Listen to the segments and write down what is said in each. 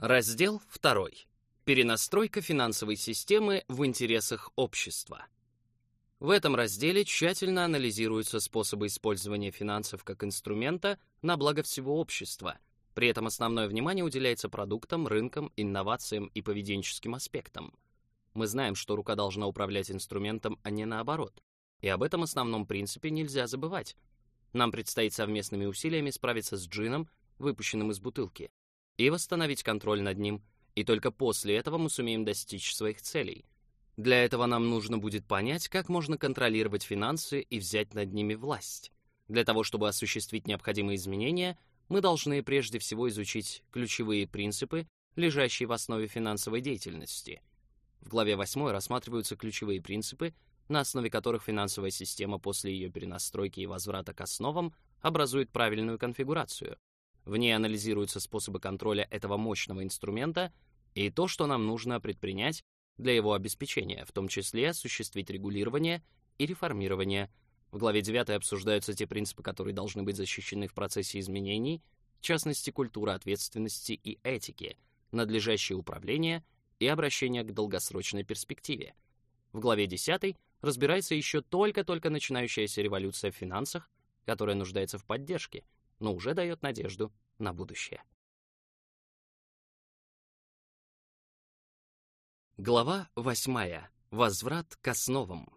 Раздел 2. Перенастройка финансовой системы в интересах общества. В этом разделе тщательно анализируются способы использования финансов как инструмента на благо всего общества. При этом основное внимание уделяется продуктам, рынкам, инновациям и поведенческим аспектам. Мы знаем, что рука должна управлять инструментом, а не наоборот. И об этом основном принципе нельзя забывать. Нам предстоит совместными усилиями справиться с джином, выпущенным из бутылки и восстановить контроль над ним, и только после этого мы сумеем достичь своих целей. Для этого нам нужно будет понять, как можно контролировать финансы и взять над ними власть. Для того, чтобы осуществить необходимые изменения, мы должны прежде всего изучить ключевые принципы, лежащие в основе финансовой деятельности. В главе 8 рассматриваются ключевые принципы, на основе которых финансовая система после ее перенастройки и возврата к основам образует правильную конфигурацию. В ней анализируются способы контроля этого мощного инструмента и то, что нам нужно предпринять для его обеспечения, в том числе осуществить регулирование и реформирование. В главе 9 обсуждаются те принципы, которые должны быть защищены в процессе изменений, в частности, культура ответственности и этики, надлежащее управление и обращение к долгосрочной перспективе. В главе 10 разбирается еще только-только начинающаяся революция в финансах, которая нуждается в поддержке — но уже дает надежду на будущее. Глава 8. Возврат к основам.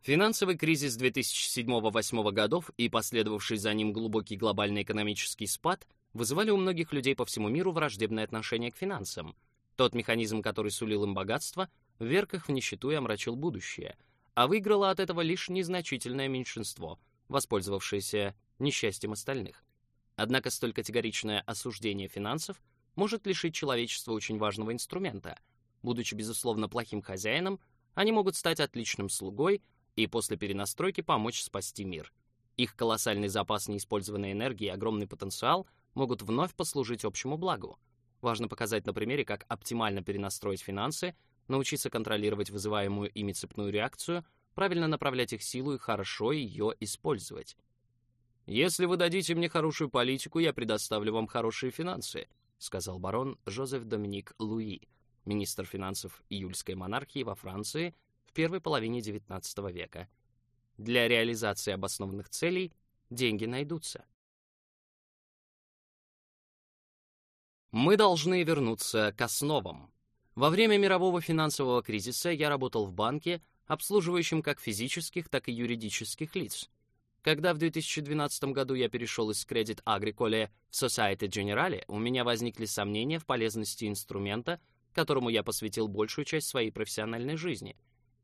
Финансовый кризис 2007-2008 годов и последовавший за ним глубокий глобальный экономический спад вызывали у многих людей по всему миру враждебное отношение к финансам. Тот механизм, который сулил им богатство, вверг их в нищету и омрачил будущее, а выиграло от этого лишь незначительное меньшинство, воспользовавшееся несчастьем остальных. Однако столь категоричное осуждение финансов может лишить человечества очень важного инструмента. Будучи, безусловно, плохим хозяином, они могут стать отличным слугой и после перенастройки помочь спасти мир. Их колоссальный запас неиспользованной энергии и огромный потенциал могут вновь послужить общему благу. Важно показать на примере, как оптимально перенастроить финансы, научиться контролировать вызываемую ими цепную реакцию, правильно направлять их силу и хорошо ее использовать. «Если вы дадите мне хорошую политику, я предоставлю вам хорошие финансы», сказал барон Жозеф Доминик Луи, министр финансов июльской монархии во Франции в первой половине XIX века. Для реализации обоснованных целей деньги найдутся. Мы должны вернуться к основам. Во время мирового финансового кризиса я работал в банке, обслуживающем как физических, так и юридических лиц. Когда в 2012 году я перешел из Credit Agricole в Societe Generale, у меня возникли сомнения в полезности инструмента, которому я посвятил большую часть своей профессиональной жизни.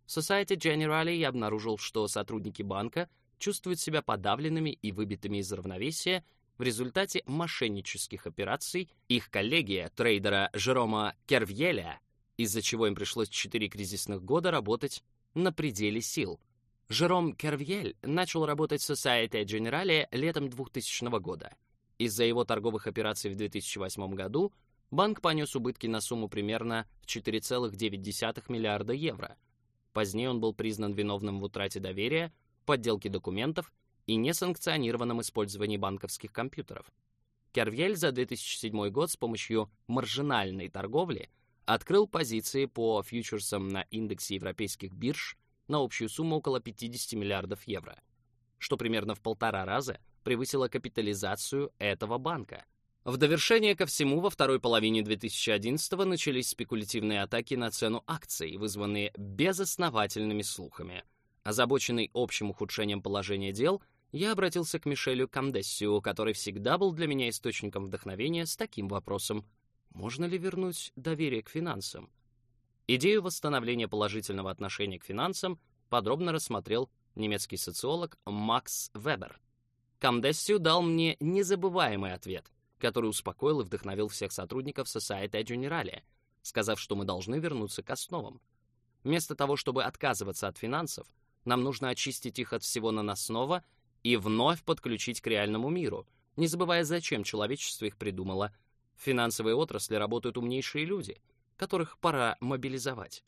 В Societe Generale я обнаружил, что сотрудники банка чувствуют себя подавленными и выбитыми из равновесия в результате мошеннических операций их коллеги, трейдера Жерома Кервьеля, из-за чего им пришлось четыре кризисных года работать на пределе сил. Жером Кервьель начал работать в Societe Generale летом 2000 года. Из-за его торговых операций в 2008 году банк понес убытки на сумму примерно в 4,9 миллиарда евро. Позднее он был признан виновным в утрате доверия, подделке документов и несанкционированном использовании банковских компьютеров. Кервьель за 2007 год с помощью маржинальной торговли открыл позиции по фьючерсам на индексе европейских бирж на общую сумму около 50 миллиардов евро, что примерно в полтора раза превысило капитализацию этого банка. В довершение ко всему, во второй половине 2011-го начались спекулятивные атаки на цену акций, вызванные безосновательными слухами. Озабоченный общим ухудшением положения дел, я обратился к Мишелю Камдессио, который всегда был для меня источником вдохновения с таким вопросом — можно ли вернуть доверие к финансам? Идею восстановления положительного отношения к финансам подробно рассмотрел немецкий социолог Макс Вебер. Камдессию дал мне незабываемый ответ, который успокоил и вдохновил всех сотрудников Societe Generale, сказав, что мы должны вернуться к основам. Вместо того, чтобы отказываться от финансов, нам нужно очистить их от всего наносного и вновь подключить к реальному миру, не забывая, зачем человечество их придумало в финансовой отрасли работают умнейшие люди, которых пора мобилизовать.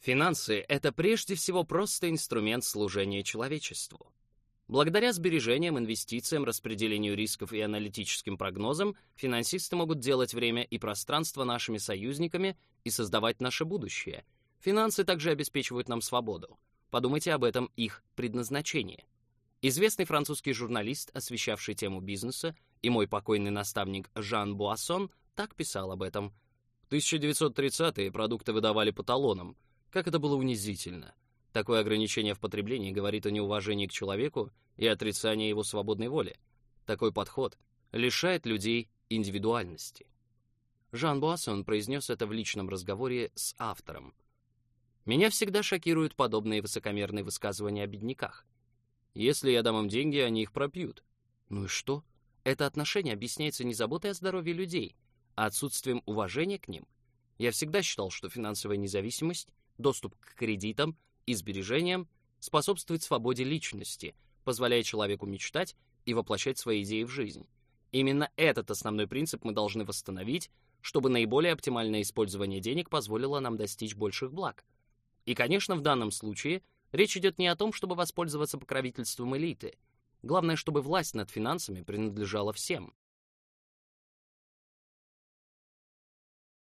Финансы — это прежде всего просто инструмент служения человечеству. Благодаря сбережениям, инвестициям, распределению рисков и аналитическим прогнозам, финансисты могут делать время и пространство нашими союзниками и создавать наше будущее. Финансы также обеспечивают нам свободу. Подумайте об этом их предназначении. Известный французский журналист, освещавший тему бизнеса, и мой покойный наставник Жан Буассон так писал об этом. В 1930-е продукты выдавали по талонам. Как это было унизительно. Такое ограничение в потреблении говорит о неуважении к человеку и отрицании его свободной воли. Такой подход лишает людей индивидуальности. Жан Буассон произнес это в личном разговоре с автором. Меня всегда шокируют подобные высокомерные высказывания о бедняках. Если я дам им деньги, они их пропьют. Ну и что? Это отношение объясняется не заботой о здоровье людей, а отсутствием уважения к ним. Я всегда считал, что финансовая независимость, доступ к кредитам и сбережениям способствует свободе личности, позволяя человеку мечтать и воплощать свои идеи в жизнь. Именно этот основной принцип мы должны восстановить, чтобы наиболее оптимальное использование денег позволило нам достичь больших благ. И, конечно, в данном случае речь идет не о том, чтобы воспользоваться покровительством элиты. Главное, чтобы власть над финансами принадлежала всем.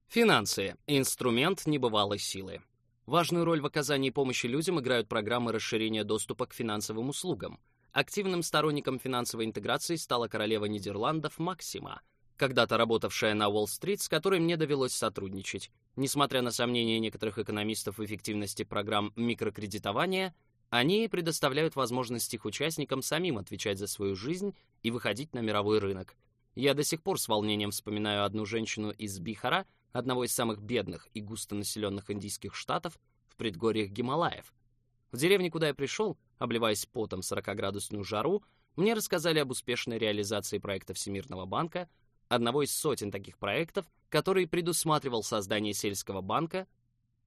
Финансы — инструмент небывалой силы. Важную роль в оказании помощи людям играют программы расширения доступа к финансовым услугам. Активным сторонником финансовой интеграции стала королева Нидерландов Максима, когда-то работавшая на Уолл-стрит, с которой мне довелось сотрудничать. Несмотря на сомнения некоторых экономистов в эффективности программ микрокредитования, они предоставляют возможность их участникам самим отвечать за свою жизнь и выходить на мировой рынок. Я до сих пор с волнением вспоминаю одну женщину из Бихара, одного из самых бедных и густонаселенных индийских штатов в предгорьях Гималаев. В деревне, куда я пришел, обливаясь потом 40-градусную жару, мне рассказали об успешной реализации проекта Всемирного банка, одного из сотен таких проектов, который предусматривал создание сельского банка,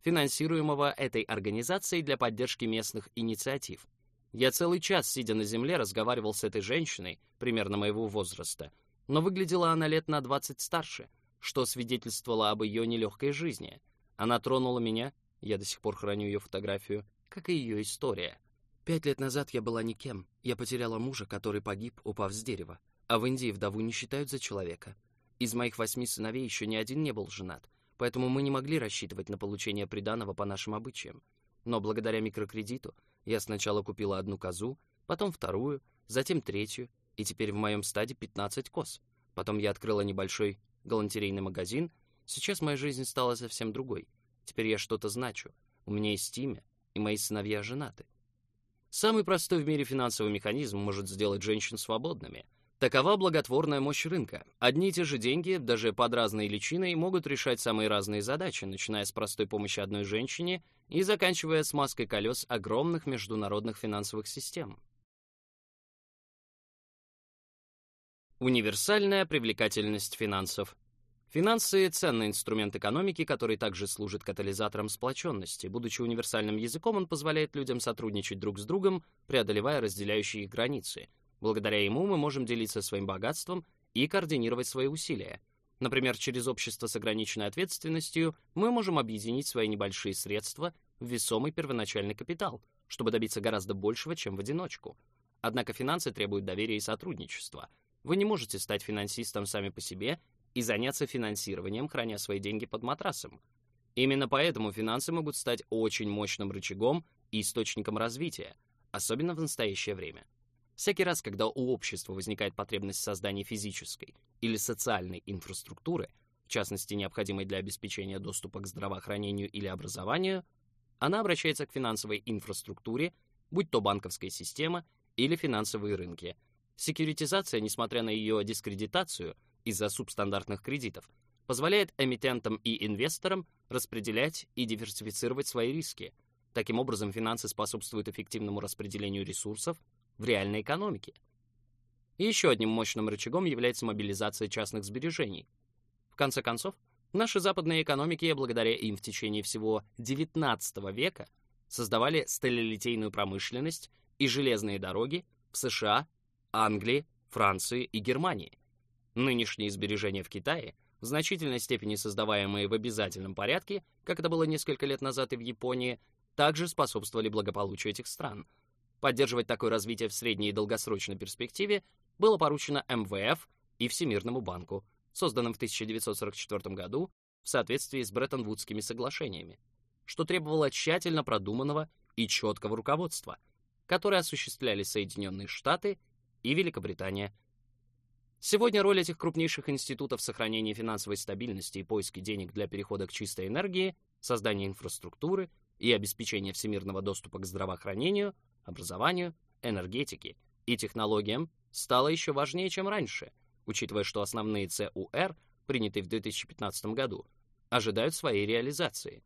финансируемого этой организацией для поддержки местных инициатив. Я целый час, сидя на земле, разговаривал с этой женщиной, примерно моего возраста, но выглядела она лет на 20 старше — что свидетельствовало об ее нелегкой жизни. Она тронула меня, я до сих пор храню ее фотографию, как и ее история. Пять лет назад я была никем. Я потеряла мужа, который погиб, упав с дерева. А в Индии вдову не считают за человека. Из моих восьми сыновей еще ни один не был женат, поэтому мы не могли рассчитывать на получение приданого по нашим обычаям. Но благодаря микрокредиту я сначала купила одну козу, потом вторую, затем третью, и теперь в моем стаде 15 коз. Потом я открыла небольшой галантерейный магазин, сейчас моя жизнь стала совсем другой. Теперь я что-то значу. У меня есть имя, и мои сыновья женаты. Самый простой в мире финансовый механизм может сделать женщин свободными. Такова благотворная мощь рынка. Одни и те же деньги, даже под разной личиной, могут решать самые разные задачи, начиная с простой помощи одной женщине и заканчивая смазкой колес огромных международных финансовых систем. Универсальная привлекательность финансов. Финансы — ценный инструмент экономики, который также служит катализатором сплоченности. Будучи универсальным языком, он позволяет людям сотрудничать друг с другом, преодолевая разделяющие их границы. Благодаря ему мы можем делиться своим богатством и координировать свои усилия. Например, через общество с ограниченной ответственностью мы можем объединить свои небольшие средства в весомый первоначальный капитал, чтобы добиться гораздо большего, чем в одиночку. Однако финансы требуют доверия и сотрудничества — вы не можете стать финансистом сами по себе и заняться финансированием, храня свои деньги под матрасом. Именно поэтому финансы могут стать очень мощным рычагом и источником развития, особенно в настоящее время. Всякий раз, когда у общества возникает потребность в создании физической или социальной инфраструктуры, в частности, необходимой для обеспечения доступа к здравоохранению или образованию, она обращается к финансовой инфраструктуре, будь то банковская система или финансовые рынки – Секьюритизация, несмотря на ее дискредитацию из-за субстандартных кредитов, позволяет эмитентам и инвесторам распределять и диверсифицировать свои риски. Таким образом, финансы способствуют эффективному распределению ресурсов в реальной экономике. И еще одним мощным рычагом является мобилизация частных сбережений. В конце концов, наши западные экономики, благодаря им в течение всего XIX века, создавали сталелитейную промышленность и железные дороги в США, Англии, Франции и Германии. Нынешние сбережения в Китае, в значительной степени создаваемые в обязательном порядке, как это было несколько лет назад и в Японии, также способствовали благополучию этих стран. Поддерживать такое развитие в средней и долгосрочной перспективе было поручено МВФ и Всемирному банку, созданным в 1944 году в соответствии с Бреттон-Вудскими соглашениями, что требовало тщательно продуманного и четкого руководства, которое осуществляли Соединенные Штаты и Великобритания. Сегодня роль этих крупнейших институтов в сохранении финансовой стабильности и поиске денег для перехода к чистой энергии, создания инфраструктуры и обеспечения всемирного доступа к здравоохранению, образованию, энергетике и технологиям стала еще важнее, чем раньше, учитывая, что основные ЦУР, принятые в 2015 году, ожидают своей реализации.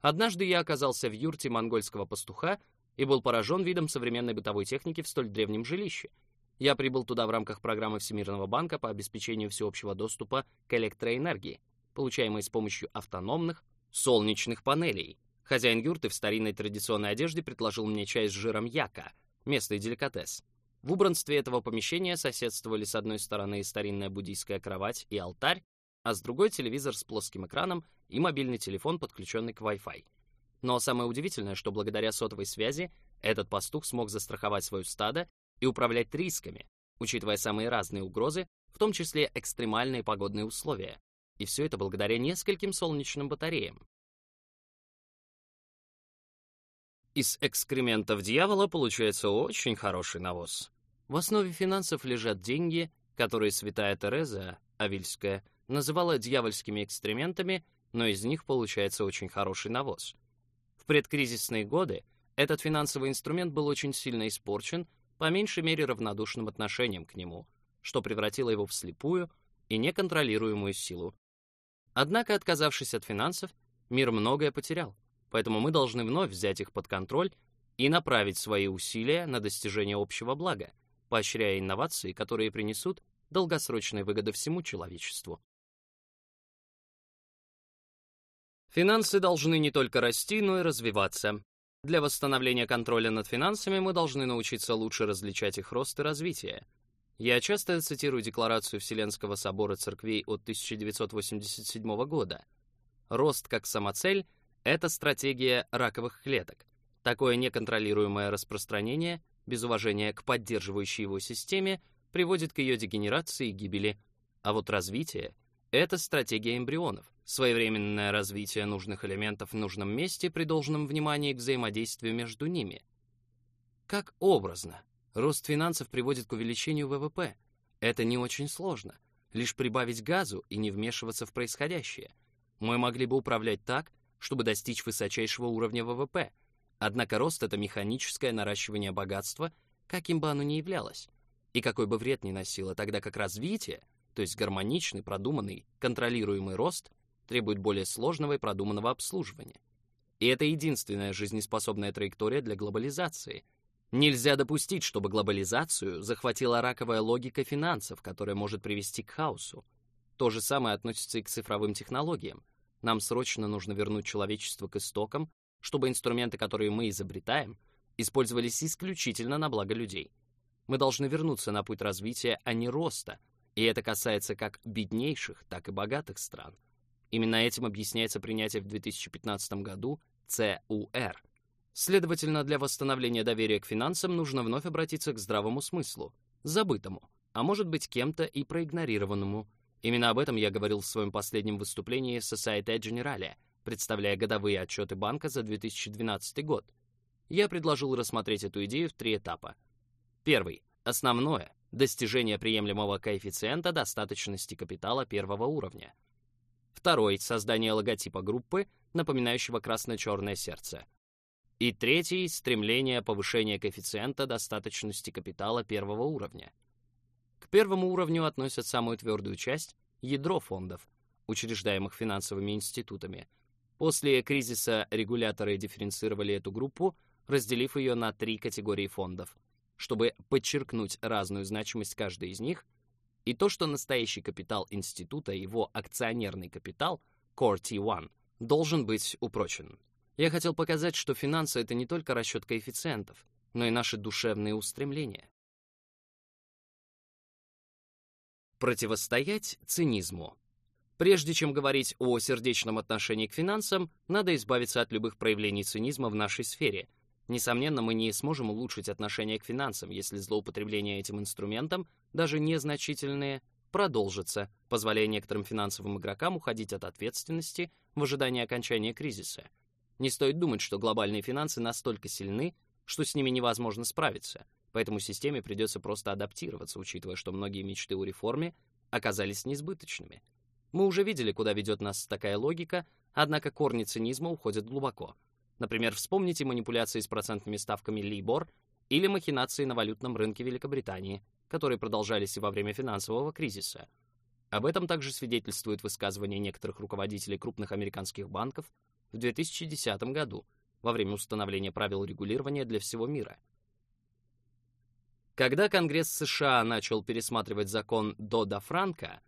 Однажды я оказался в юрте монгольского пастуха и был поражен видом современной бытовой техники в столь древнем жилище. Я прибыл туда в рамках программы Всемирного банка по обеспечению всеобщего доступа к электроэнергии, получаемой с помощью автономных солнечных панелей. Хозяин юрты в старинной традиционной одежде предложил мне чай с жиром яка, местный деликатес. В убранстве этого помещения соседствовали с одной стороны старинная буддийская кровать и алтарь, а с другой телевизор с плоским экраном и мобильный телефон, подключенный к Wi-Fi. Но самое удивительное, что благодаря сотовой связи этот пастух смог застраховать свое стадо и управлять рисками, учитывая самые разные угрозы, в том числе экстремальные погодные условия. И все это благодаря нескольким солнечным батареям. Из экскрементов дьявола получается очень хороший навоз. В основе финансов лежат деньги, которые святая Тереза, Авильская, называла дьявольскими экстрементами, но из них получается очень хороший навоз. В предкризисные годы этот финансовый инструмент был очень сильно испорчен, по меньшей мере равнодушным отношением к нему, что превратило его в слепую и неконтролируемую силу. Однако, отказавшись от финансов, мир многое потерял, поэтому мы должны вновь взять их под контроль и направить свои усилия на достижение общего блага, поощряя инновации, которые принесут долгосрочные выгоды всему человечеству. Финансы должны не только расти, но и развиваться. Для восстановления контроля над финансами мы должны научиться лучше различать их рост и развитие. Я часто цитирую Декларацию Вселенского собора церквей от 1987 года. Рост как самоцель — это стратегия раковых клеток. Такое неконтролируемое распространение без уважения к поддерживающей его системе, приводит к ее дегенерации и гибели. А вот развитие — это стратегия эмбрионов, своевременное развитие нужных элементов в нужном месте при должном внимании к взаимодействию между ними. Как образно, рост финансов приводит к увеличению ВВП. Это не очень сложно. Лишь прибавить газу и не вмешиваться в происходящее. Мы могли бы управлять так, чтобы достичь высочайшего уровня ВВП — Однако рост — это механическое наращивание богатства, каким бы оно ни являлось, и какой бы вред ни носило, тогда как развитие, то есть гармоничный, продуманный, контролируемый рост, требует более сложного и продуманного обслуживания. И это единственная жизнеспособная траектория для глобализации. Нельзя допустить, чтобы глобализацию захватила раковая логика финансов, которая может привести к хаосу. То же самое относится и к цифровым технологиям. Нам срочно нужно вернуть человечество к истокам, чтобы инструменты, которые мы изобретаем, использовались исключительно на благо людей. Мы должны вернуться на путь развития, а не роста, и это касается как беднейших, так и богатых стран. Именно этим объясняется принятие в 2015 году ЦУР. Следовательно, для восстановления доверия к финансам нужно вновь обратиться к здравому смыслу, забытому, а может быть кем-то и проигнорированному. Именно об этом я говорил в своем последнем выступлении Societe Generale — представляя годовые отчеты банка за 2012 год. Я предложил рассмотреть эту идею в три этапа. Первый. Основное — достижение приемлемого коэффициента достаточности капитала первого уровня. Второй — создание логотипа группы, напоминающего красно-черное сердце. И третий — стремление повышения коэффициента достаточности капитала первого уровня. Первому уровню относят самую твердую часть — ядро фондов, учреждаемых финансовыми институтами — После кризиса регуляторы дифференцировали эту группу, разделив ее на три категории фондов, чтобы подчеркнуть разную значимость каждой из них и то, что настоящий капитал института, его акционерный капитал, Core T1, должен быть упрочен. Я хотел показать, что финансы — это не только расчет коэффициентов, но и наши душевные устремления. Противостоять цинизму. Прежде чем говорить о сердечном отношении к финансам, надо избавиться от любых проявлений цинизма в нашей сфере. Несомненно, мы не сможем улучшить отношение к финансам, если злоупотребление этим инструментом, даже незначительные, продолжится, позволяя некоторым финансовым игрокам уходить от ответственности в ожидании окончания кризиса. Не стоит думать, что глобальные финансы настолько сильны, что с ними невозможно справиться, поэтому системе придется просто адаптироваться, учитывая, что многие мечты о реформе оказались несбыточными. Мы уже видели, куда ведет нас такая логика, однако корни цинизма уходят глубоко. Например, вспомните манипуляции с процентными ставками Libor или махинации на валютном рынке Великобритании, которые продолжались и во время финансового кризиса. Об этом также свидетельствует высказывание некоторых руководителей крупных американских банков в 2010 году, во время установления правил регулирования для всего мира. Когда Конгресс США начал пересматривать закон Дода-Франка,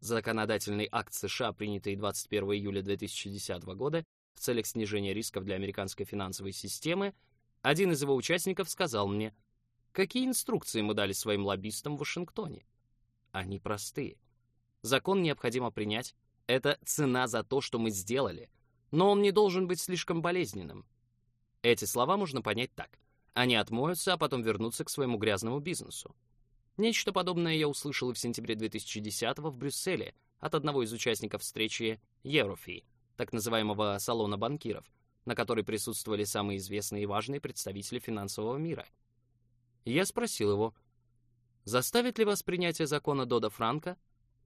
законодательный акт США, принятый 21 июля 2010 года в целях снижения рисков для американской финансовой системы, один из его участников сказал мне, какие инструкции мы дали своим лоббистам в Вашингтоне. Они простые. Закон необходимо принять. Это цена за то, что мы сделали. Но он не должен быть слишком болезненным. Эти слова можно понять так. Они отмоются, а потом вернутся к своему грязному бизнесу. Нечто подобное я услышал и в сентябре 2010 в Брюсселе от одного из участников встречи Ерофи, так называемого салона банкиров, на которой присутствовали самые известные и важные представители финансового мира. Я спросил его, заставит ли вас принятие закона Дода Франка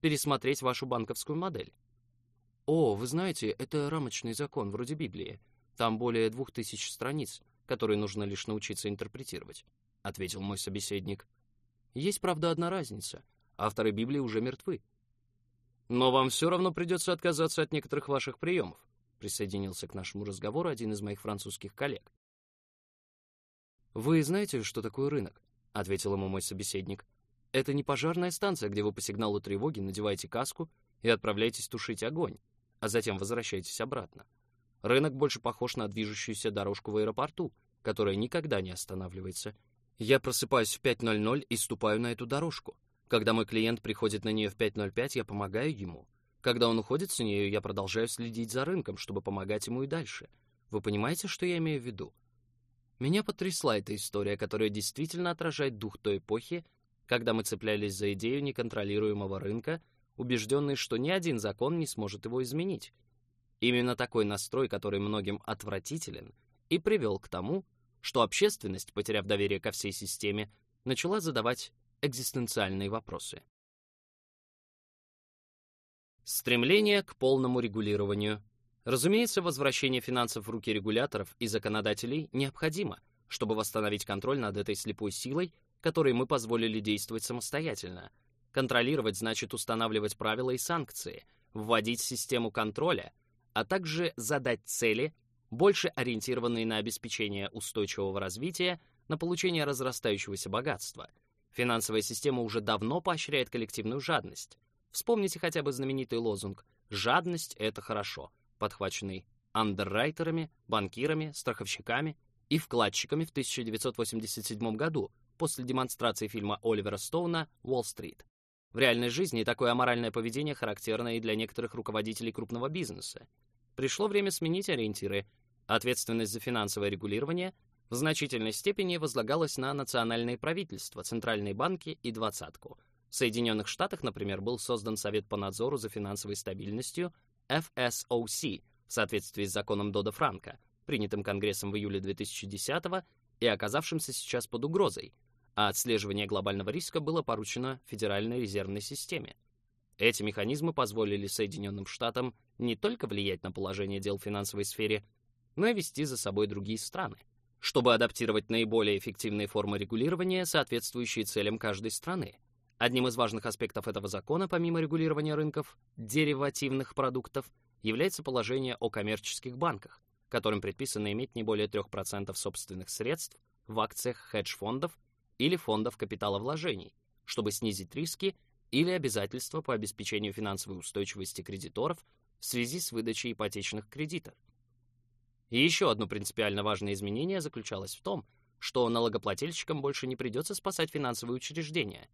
пересмотреть вашу банковскую модель? О, вы знаете, это рамочный закон, вроде Библии. Там более двух тысяч страниц, которые нужно лишь научиться интерпретировать, ответил мой собеседник. Есть, правда, одна разница. Авторы Библии уже мертвы. Но вам все равно придется отказаться от некоторых ваших приемов, присоединился к нашему разговору один из моих французских коллег. Вы знаете, что такое рынок? ответил ему мой собеседник. Это не пожарная станция, где вы по сигналу тревоги надеваете каску и отправляетесь тушить огонь, а затем возвращаетесь обратно. Рынок больше похож на движущуюся дорожку в аэропорту, которая никогда не останавливается. Я просыпаюсь в 5.00 и ступаю на эту дорожку. Когда мой клиент приходит на нее в 5.05, я помогаю ему. Когда он уходит с нее, я продолжаю следить за рынком, чтобы помогать ему и дальше. Вы понимаете, что я имею в виду? Меня потрясла эта история, которая действительно отражает дух той эпохи, когда мы цеплялись за идею неконтролируемого рынка, убежденные, что ни один закон не сможет его изменить. Именно такой настрой, который многим отвратителен, и привел к тому, что общественность, потеряв доверие ко всей системе, начала задавать экзистенциальные вопросы. Стремление к полному регулированию. Разумеется, возвращение финансов в руки регуляторов и законодателей необходимо, чтобы восстановить контроль над этой слепой силой, которой мы позволили действовать самостоятельно. Контролировать значит устанавливать правила и санкции, вводить систему контроля — а также задать цели, больше ориентированные на обеспечение устойчивого развития, на получение разрастающегося богатства. Финансовая система уже давно поощряет коллективную жадность. Вспомните хотя бы знаменитый лозунг «Жадность — это хорошо», подхваченный андеррайтерами, банкирами, страховщиками и вкладчиками в 1987 году после демонстрации фильма Оливера Стоуна «Уолл-стрит». В реальной жизни такое аморальное поведение характерно и для некоторых руководителей крупного бизнеса. Пришло время сменить ориентиры. Ответственность за финансовое регулирование в значительной степени возлагалась на национальные правительства, центральные банки и двадцатку. В Соединенных Штатах, например, был создан Совет по надзору за финансовой стабильностью FSOC в соответствии с законом Дода-Франка, принятым Конгрессом в июле 2010 и оказавшимся сейчас под угрозой, а отслеживание глобального риска было поручено Федеральной резервной системе. Эти механизмы позволили Соединенным Штатам не только влиять на положение дел в финансовой сфере, но и вести за собой другие страны, чтобы адаптировать наиболее эффективные формы регулирования, соответствующие целям каждой страны. Одним из важных аспектов этого закона, помимо регулирования рынков деривативных продуктов, является положение о коммерческих банках, которым предписано иметь не более 3% собственных средств в акциях хедж-фондов или фондов капиталовложений, чтобы снизить риски или обязательства по обеспечению финансовой устойчивости кредиторов в связи с выдачей ипотечных кредитов. И еще одно принципиально важное изменение заключалось в том, что налогоплательщикам больше не придется спасать финансовые учреждения.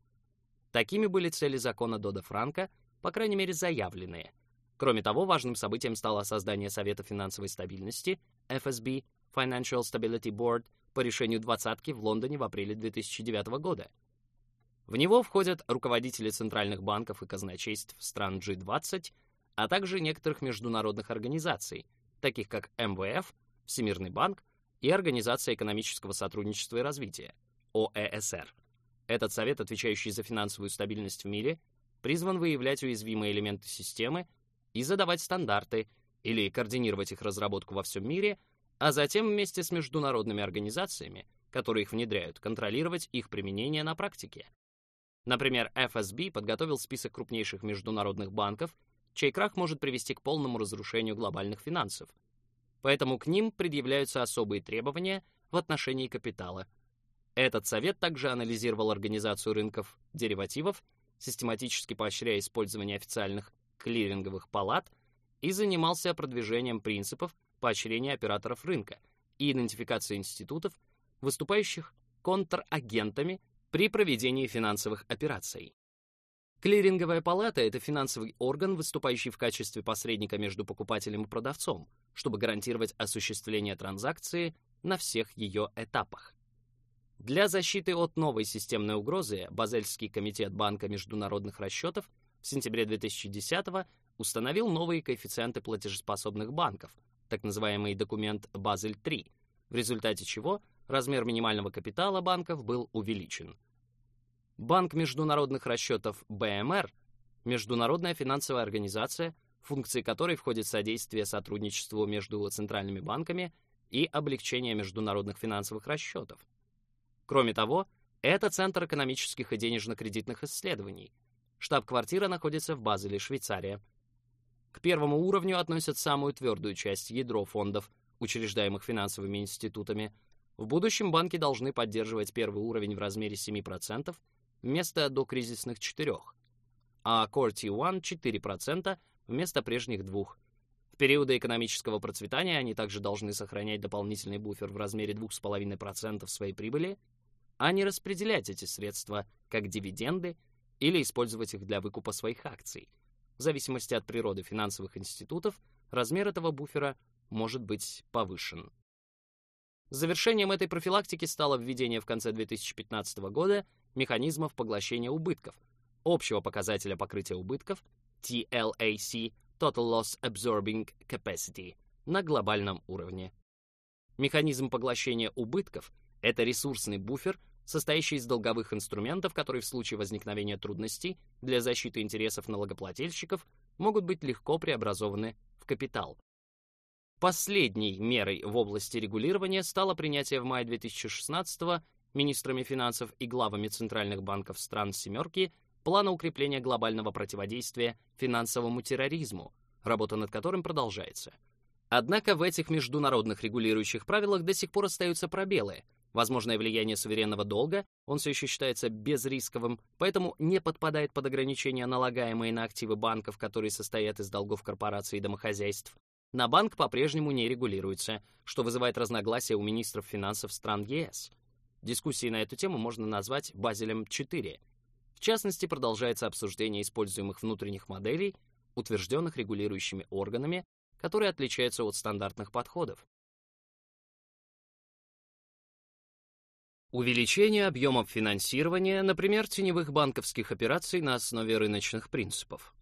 Такими были цели закона Дода-Франка, по крайней мере, заявленные. Кроме того, важным событием стало создание Совета финансовой стабильности, FSB, Financial Stability Board, по решению двадцатки в Лондоне в апреле 2009 года. В него входят руководители центральных банков и казначейств стран G20, а также некоторых международных организаций, таких как МВФ, Всемирный банк и Организация экономического сотрудничества и развития, ОЭСР. Этот совет, отвечающий за финансовую стабильность в мире, призван выявлять уязвимые элементы системы и задавать стандарты или координировать их разработку во всем мире, а затем вместе с международными организациями, которые их внедряют, контролировать их применение на практике. Например, FSB подготовил список крупнейших международных банков, чей крах может привести к полному разрушению глобальных финансов. Поэтому к ним предъявляются особые требования в отношении капитала. Этот совет также анализировал организацию рынков деривативов, систематически поощряя использование официальных клиринговых палат и занимался продвижением принципов поощрения операторов рынка и идентификации институтов, выступающих контрагентами при проведении финансовых операций. Клиринговая палата — это финансовый орган, выступающий в качестве посредника между покупателем и продавцом, чтобы гарантировать осуществление транзакции на всех ее этапах. Для защиты от новой системной угрозы Базельский комитет Банка международных расчетов в сентябре 2010 установил новые коэффициенты платежеспособных банков, так называемый документ Базель-3, в результате чего размер минимального капитала банков был увеличен. Банк международных расчетов БМР — международная финансовая организация, функции которой входит содействие сотрудничеству между центральными банками и облегчение международных финансовых расчетов. Кроме того, это центр экономических и денежно-кредитных исследований. Штаб-квартира находится в Базеле, Швейцария. К первому уровню относят самую твердую часть ядро фондов, учреждаемых финансовыми институтами. В будущем банки должны поддерживать первый уровень в размере 7% вместо докризисных 4%, а Core T1 4% вместо прежних 2%. В периоды экономического процветания они также должны сохранять дополнительный буфер в размере 2,5% своей прибыли, а не распределять эти средства как дивиденды или использовать их для выкупа своих акций. В зависимости от природы финансовых институтов, размер этого буфера может быть повышен. Завершением этой профилактики стало введение в конце 2015 года механизмов поглощения убытков, общего показателя покрытия убытков TLAC Total Loss Absorbing Capacity на глобальном уровне. Механизм поглощения убытков — это ресурсный буфер, состоящий из долговых инструментов, которые в случае возникновения трудностей для защиты интересов налогоплательщиков могут быть легко преобразованы в капитал. Последней мерой в области регулирования стало принятие в мае 2016 министрами финансов и главами центральных банков стран «семерки» плана укрепления глобального противодействия финансовому терроризму, работа над которым продолжается. Однако в этих международных регулирующих правилах до сих пор остаются пробелы. Возможное влияние суверенного долга, он все еще считается безрисковым, поэтому не подпадает под ограничения, налагаемые на активы банков, которые состоят из долгов корпораций и домохозяйств. На банк по-прежнему не регулируется, что вызывает разногласия у министров финансов стран ЕС. Дискуссии на эту тему можно назвать Базелем-4. В частности, продолжается обсуждение используемых внутренних моделей, утвержденных регулирующими органами, которые отличаются от стандартных подходов. Увеличение объемов финансирования, например, теневых банковских операций на основе рыночных принципов.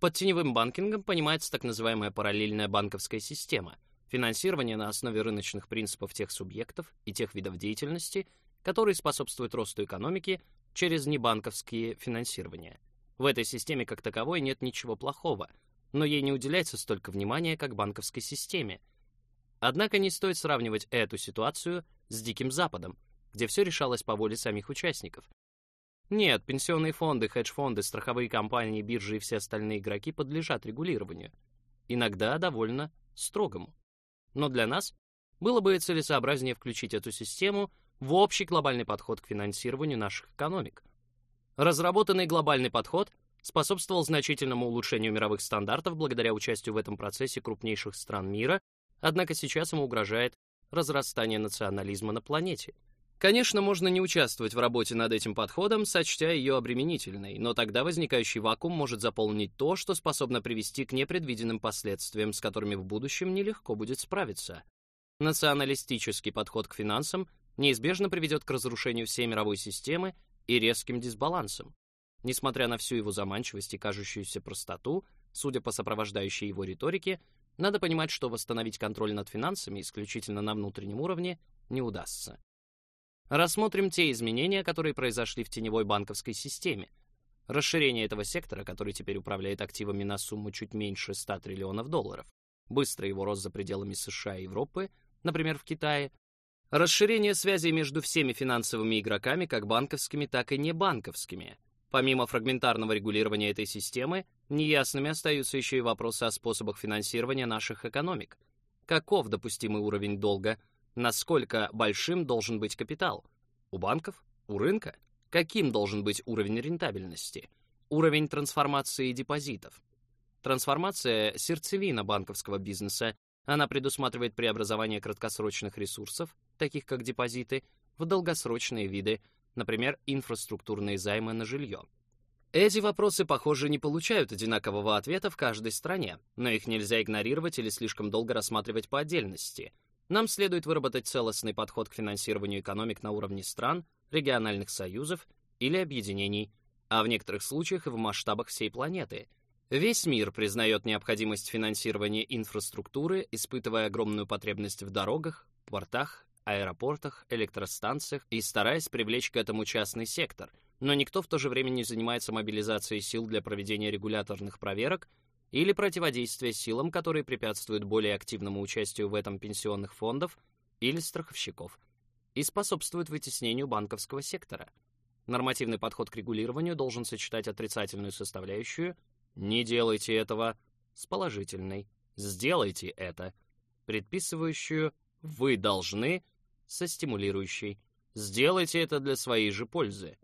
Под теневым банкингом понимается так называемая параллельная банковская система, финансирование на основе рыночных принципов тех субъектов и тех видов деятельности, которые способствуют росту экономики через небанковские финансирования. В этой системе как таковой нет ничего плохого, но ей не уделяется столько внимания, как банковской системе. Однако не стоит сравнивать эту ситуацию с Диким Западом, где все решалось по воле самих участников, нет, пенсионные фонды, хедж-фонды, страховые компании, биржи и все остальные игроки подлежат регулированию. Иногда довольно строгому. Но для нас было бы целесообразнее включить эту систему в общий глобальный подход к финансированию наших экономик. Разработанный глобальный подход способствовал значительному улучшению мировых стандартов благодаря участию в этом процессе крупнейших стран мира, однако сейчас ему угрожает разрастание национализма на планете — Конечно, можно не участвовать в работе над этим подходом, сочтя ее обременительной, но тогда возникающий вакуум может заполнить то, что способно привести к непредвиденным последствиям, с которыми в будущем нелегко будет справиться. Националистический подход к финансам неизбежно приведет к разрушению всей мировой системы и резким дисбалансам. Несмотря на всю его заманчивость и кажущуюся простоту, судя по сопровождающей его риторике, надо понимать, что восстановить контроль над финансами исключительно на внутреннем уровне не удастся. Рассмотрим те изменения, которые произошли в теневой банковской системе. Расширение этого сектора, который теперь управляет активами на сумму чуть меньше 100 триллионов долларов, быстрый его рост за пределами США и Европы, например, в Китае, расширение связей между всеми финансовыми игроками, как банковскими, так и небанковскими. Помимо фрагментарного регулирования этой системы, неясными остаются еще и вопросы о способах финансирования наших экономик. Каков допустимый уровень долга? Насколько большим должен быть капитал? У банков? У рынка? Каким должен быть уровень рентабельности? Уровень трансформации депозитов? Трансформация — сердцевина банковского бизнеса. Она предусматривает преобразование краткосрочных ресурсов, таких как депозиты, в долгосрочные виды, например, инфраструктурные займы на жилье. Эти вопросы, похоже, не получают одинакового ответа в каждой стране, но их нельзя игнорировать или слишком долго рассматривать по отдельности. Нам следует выработать целостный подход к финансированию экономик на уровне стран, региональных союзов или объединений, а в некоторых случаях и в масштабах всей планеты — Весь мир признает необходимость финансирования инфраструктуры, испытывая огромную потребность в дорогах, портах, аэропортах, электростанциях и стараясь привлечь к этому частный сектор, но никто в то же время не занимается мобилизацией сил для проведения регуляторных проверок или противодействия силам, которые препятствуют более активному участию в этом пенсионных фондов или страховщиков, и способствуют вытеснению банковского сектора. Нормативный подход к регулированию должен сочетать отрицательную составляющую – не делайте этого с положительной. Сделайте это, предписывающую «вы должны» со стимулирующей. Сделайте это для своей же пользы.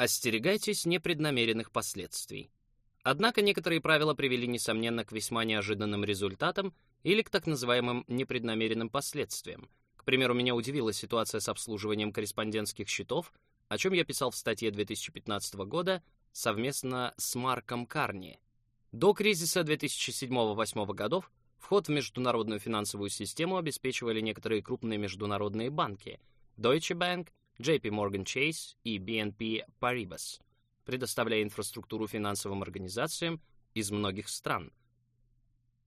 Остерегайтесь непреднамеренных последствий. Однако некоторые правила привели, несомненно, к весьма неожиданным результатам или к так называемым непреднамеренным последствиям. К примеру, меня удивила ситуация с обслуживанием корреспондентских счетов, о чем я писал в статье 2015 года совместно с Марком Карни. До кризиса 2007-2008 годов вход в международную финансовую систему обеспечивали некоторые крупные международные банки Deutsche Bank, JP Morgan Chase и BNP Paribas, предоставляя инфраструктуру финансовым организациям из многих стран.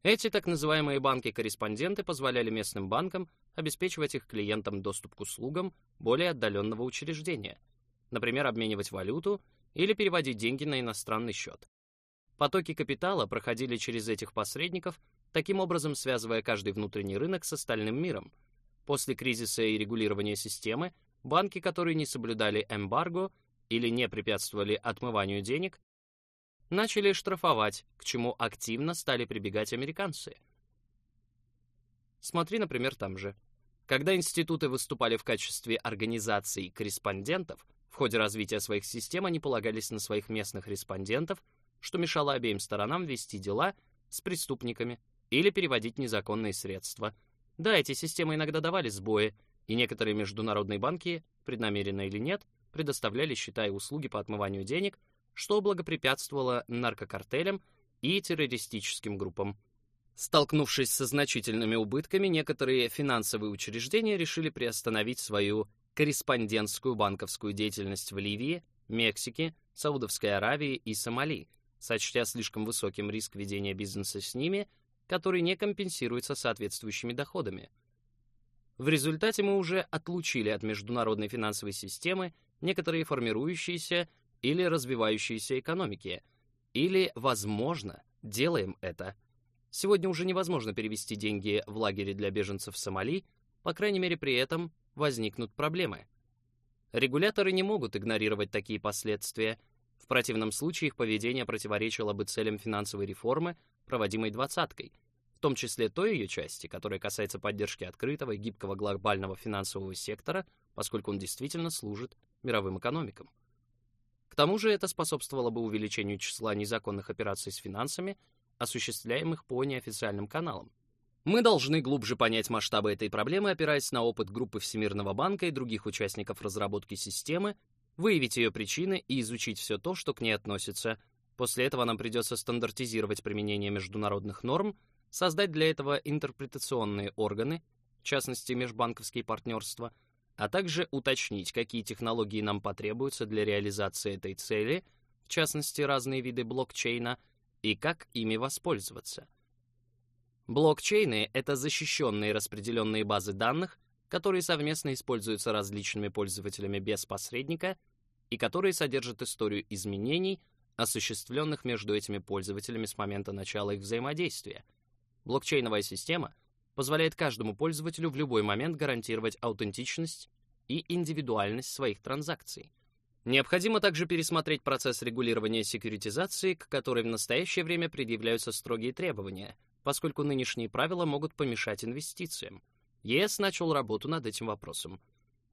Эти так называемые банки-корреспонденты позволяли местным банкам обеспечивать их клиентам доступ к услугам более отдаленного учреждения — например, обменивать валюту или переводить деньги на иностранный счет. Потоки капитала проходили через этих посредников, таким образом связывая каждый внутренний рынок с остальным миром. После кризиса и регулирования системы, банки, которые не соблюдали эмбарго или не препятствовали отмыванию денег, начали штрафовать, к чему активно стали прибегать американцы. Смотри, например, там же. Когда институты выступали в качестве организаций корреспондентов, в ходе развития своих систем они полагались на своих местных респондентов, что мешало обеим сторонам вести дела с преступниками или переводить незаконные средства. Да, эти системы иногда давали сбои, и некоторые международные банки, преднамеренно или нет, предоставляли счета и услуги по отмыванию денег, что благопрепятствовало наркокартелям и террористическим группам. Столкнувшись со значительными убытками, некоторые финансовые учреждения решили приостановить свою корреспондентскую банковскую деятельность в Ливии, Мексике, Саудовской Аравии и Сомали, сочтя слишком высоким риск ведения бизнеса с ними, который не компенсируется соответствующими доходами. В результате мы уже отлучили от международной финансовой системы некоторые формирующиеся или развивающиеся экономики, или, возможно, делаем это. Сегодня уже невозможно перевести деньги в лагере для беженцев в Сомали, по крайней мере при этом возникнут проблемы. Регуляторы не могут игнорировать такие последствия. В противном случае их поведение противоречило бы целям финансовой реформы, проводимой двадцаткой, том числе той ее части, которая касается поддержки открытого и гибкого глобального финансового сектора, поскольку он действительно служит мировым экономикам. К тому же это способствовало бы увеличению числа незаконных операций с финансами, осуществляемых по неофициальным каналам. Мы должны глубже понять масштабы этой проблемы, опираясь на опыт группы Всемирного банка и других участников разработки системы, выявить ее причины и изучить все то, что к ней относится. После этого нам придется стандартизировать применение международных норм, создать для этого интерпретационные органы, в частности межбанковские партнерства, а также уточнить, какие технологии нам потребуются для реализации этой цели, в частности разные виды блокчейна, и как ими воспользоваться. Блокчейны — это защищенные распределенные базы данных, которые совместно используются различными пользователями без посредника и которые содержат историю изменений, осуществленных между этими пользователями с момента начала их взаимодействия. Блокчейновая система позволяет каждому пользователю в любой момент гарантировать аутентичность и индивидуальность своих транзакций. Необходимо также пересмотреть процесс регулирования секьюритизации, к которой в настоящее время предъявляются строгие требования, поскольку нынешние правила могут помешать инвестициям. ЕС начал работу над этим вопросом.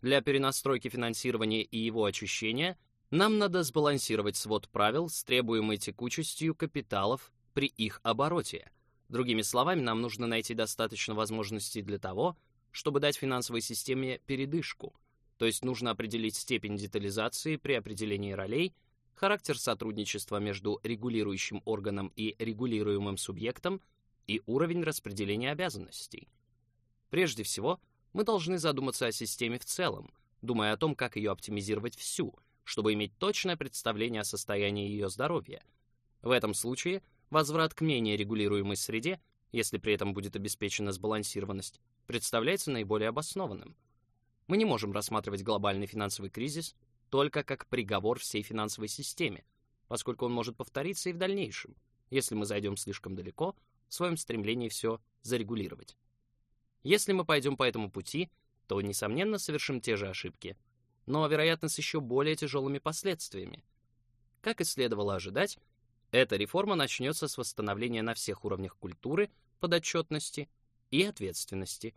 Для перенастройки финансирования и его очищения нам надо сбалансировать свод правил с требуемой текучестью капиталов при их обороте. Другими словами, нам нужно найти достаточно возможностей для того, чтобы дать финансовой системе передышку, то есть нужно определить степень детализации при определении ролей, характер сотрудничества между регулирующим органом и регулируемым субъектом и уровень распределения обязанностей. Прежде всего, мы должны задуматься о системе в целом, думая о том, как ее оптимизировать всю — чтобы иметь точное представление о состоянии ее здоровья. В этом случае возврат к менее регулируемой среде, если при этом будет обеспечена сбалансированность, представляется наиболее обоснованным. Мы не можем рассматривать глобальный финансовый кризис только как приговор всей финансовой системе, поскольку он может повториться и в дальнейшем, если мы зайдем слишком далеко в своем стремлении все зарегулировать. Если мы пойдем по этому пути, то, несомненно, совершим те же ошибки — но, вероятно, с еще более тяжелыми последствиями. Как и следовало ожидать, эта реформа начнется с восстановления на всех уровнях культуры, подотчетности и ответственности,